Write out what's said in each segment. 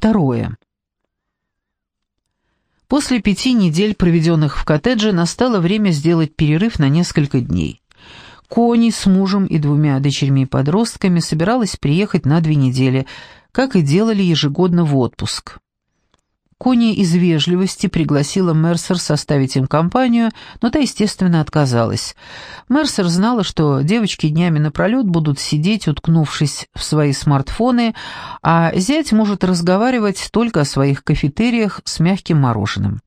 Второе. После пяти недель, проведенных в коттедже, настало время сделать перерыв на несколько дней. Кони с мужем и двумя дочерьми-подростками собиралась приехать на две недели, как и делали ежегодно в отпуск. Кони из вежливости пригласила Мерсер составить им компанию, но та, естественно, отказалась. Мерсер знала, что девочки днями напролет будут сидеть, уткнувшись в свои смартфоны, а зять может разговаривать только о своих кафетериях с мягким мороженым.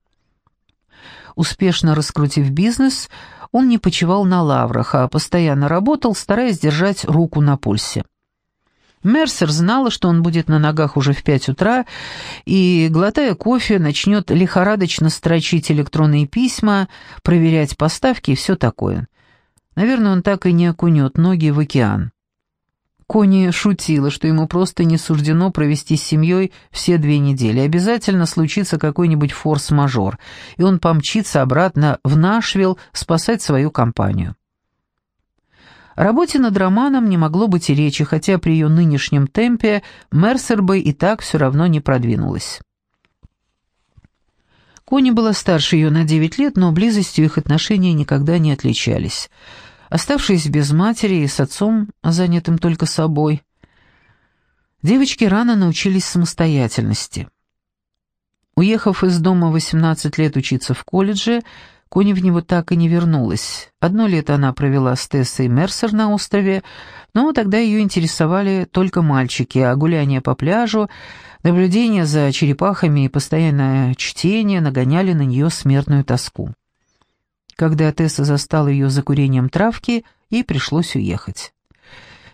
Успешно раскрутив бизнес, он не почивал на лаврах, а постоянно работал, стараясь держать руку на пульсе. Мерсер знала, что он будет на ногах уже в пять утра, и, глотая кофе, начнет лихорадочно строчить электронные письма, проверять поставки и все такое. Наверное, он так и не окунет ноги в океан. Кони шутила, что ему просто не суждено провести с семьей все две недели. Обязательно случится какой-нибудь форс-мажор, и он помчится обратно в Нашвилл спасать свою компанию. Работе над романом не могло быть и речи, хотя при ее нынешнем темпе Мерсер бы и так все равно не продвинулась. Кони была старше ее на девять лет, но близостью их отношения никогда не отличались. Оставшись без матери и с отцом, занятым только собой, девочки рано научились самостоятельности. Уехав из дома 18 лет учиться в колледже, Кони в него так и не вернулась. Одно лето она провела с Тессой Мерсер на острове, но тогда ее интересовали только мальчики, а гуляние по пляжу, наблюдение за черепахами и постоянное чтение нагоняли на нее смертную тоску. Когда Тесса застала ее за курением травки, ей пришлось уехать.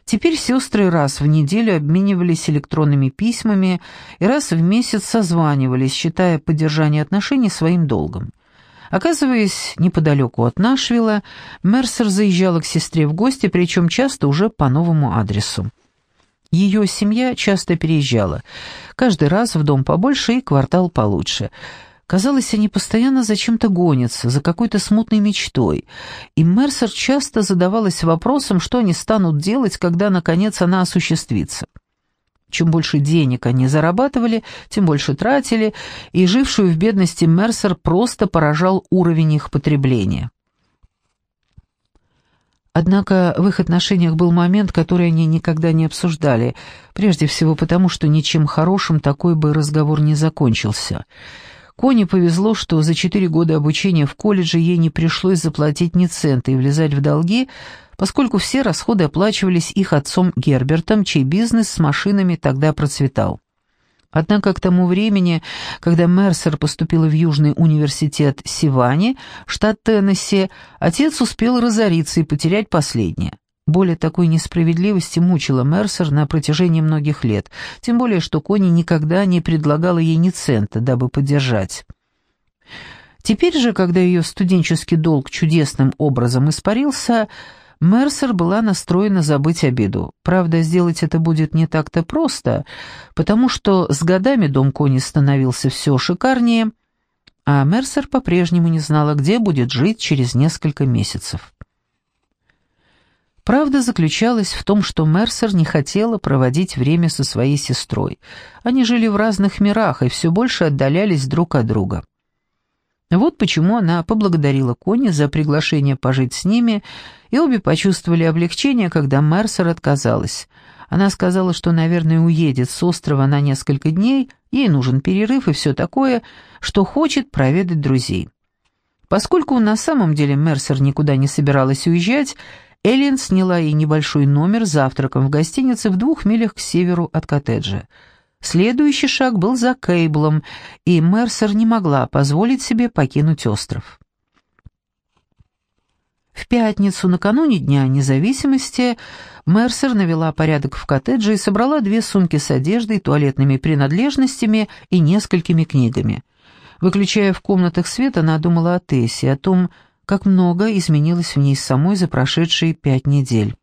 Теперь сестры раз в неделю обменивались электронными письмами и раз в месяц созванивались, считая поддержание отношений своим долгом. Оказываясь неподалеку от Нашвилла, Мерсер заезжала к сестре в гости, причем часто уже по новому адресу. Ее семья часто переезжала, каждый раз в дом побольше и квартал получше. Казалось, они постоянно за чем-то гонятся, за какой-то смутной мечтой, и Мерсер часто задавалась вопросом, что они станут делать, когда, наконец, она осуществится. Чем больше денег они зарабатывали, тем больше тратили, и жившую в бедности Мерсер просто поражал уровень их потребления. Однако в их отношениях был момент, который они никогда не обсуждали, прежде всего потому, что ничем хорошим такой бы разговор не закончился. Коне повезло, что за четыре года обучения в колледже ей не пришлось заплатить ни цента и влезать в долги, поскольку все расходы оплачивались их отцом Гербертом, чей бизнес с машинами тогда процветал. Однако к тому времени, когда Мерсер поступила в Южный университет Сивани, штат Теннесси, отец успел разориться и потерять последнее. Более такой несправедливости мучила Мерсер на протяжении многих лет, тем более что Кони никогда не предлагала ей ни цента, дабы поддержать. Теперь же, когда ее студенческий долг чудесным образом испарился, Мерсер была настроена забыть обиду. Правда, сделать это будет не так-то просто, потому что с годами дом Кони становился все шикарнее, а Мерсер по-прежнему не знала, где будет жить через несколько месяцев. Правда заключалась в том, что Мерсер не хотела проводить время со своей сестрой. Они жили в разных мирах и все больше отдалялись друг от друга. Вот почему она поблагодарила Кони за приглашение пожить с ними, и обе почувствовали облегчение, когда Мерсер отказалась. Она сказала, что, наверное, уедет с острова на несколько дней, ей нужен перерыв и все такое, что хочет проведать друзей. Поскольку на самом деле Мерсер никуда не собиралась уезжать, Эллен сняла ей небольшой номер с завтраком в гостинице в двух милях к северу от коттеджа. Следующий шаг был за Кейблом, и Мерсер не могла позволить себе покинуть остров. В пятницу, накануне Дня независимости, Мерсер навела порядок в коттедже и собрала две сумки с одеждой, туалетными принадлежностями и несколькими книгами. Выключая в комнатах свет, она думала о Тессе, о том, как много изменилось в ней самой за прошедшие пять недель.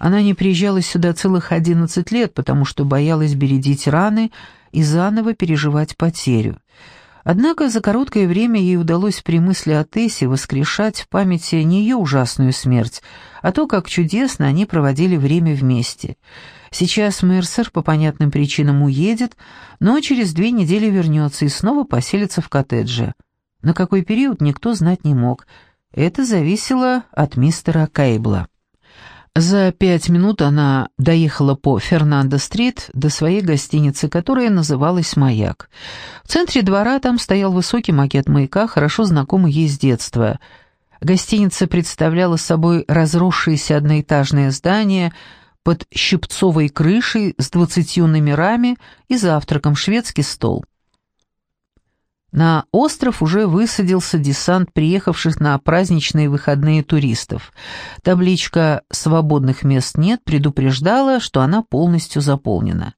Она не приезжала сюда целых одиннадцать лет, потому что боялась бередить раны и заново переживать потерю. Однако за короткое время ей удалось при мысли о Тессе воскрешать в памяти не ее ужасную смерть, а то, как чудесно они проводили время вместе. Сейчас Мерсер по понятным причинам уедет, но через две недели вернется и снова поселится в коттедже. На какой период никто знать не мог. Это зависело от мистера Кейбла. За пять минут она доехала по Фернандо-стрит до своей гостиницы, которая называлась «Маяк». В центре двора там стоял высокий макет маяка, хорошо знакомый ей с детства. Гостиница представляла собой разросшееся одноэтажное здание под щипцовой крышей с двадцатью номерами и завтраком шведский стол. На остров уже высадился десант приехавших на праздничные выходные туристов. Табличка «Свободных мест нет» предупреждала, что она полностью заполнена.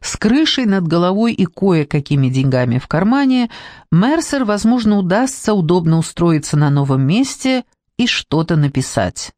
С крышей над головой и кое-какими деньгами в кармане Мерсер, возможно, удастся удобно устроиться на новом месте и что-то написать.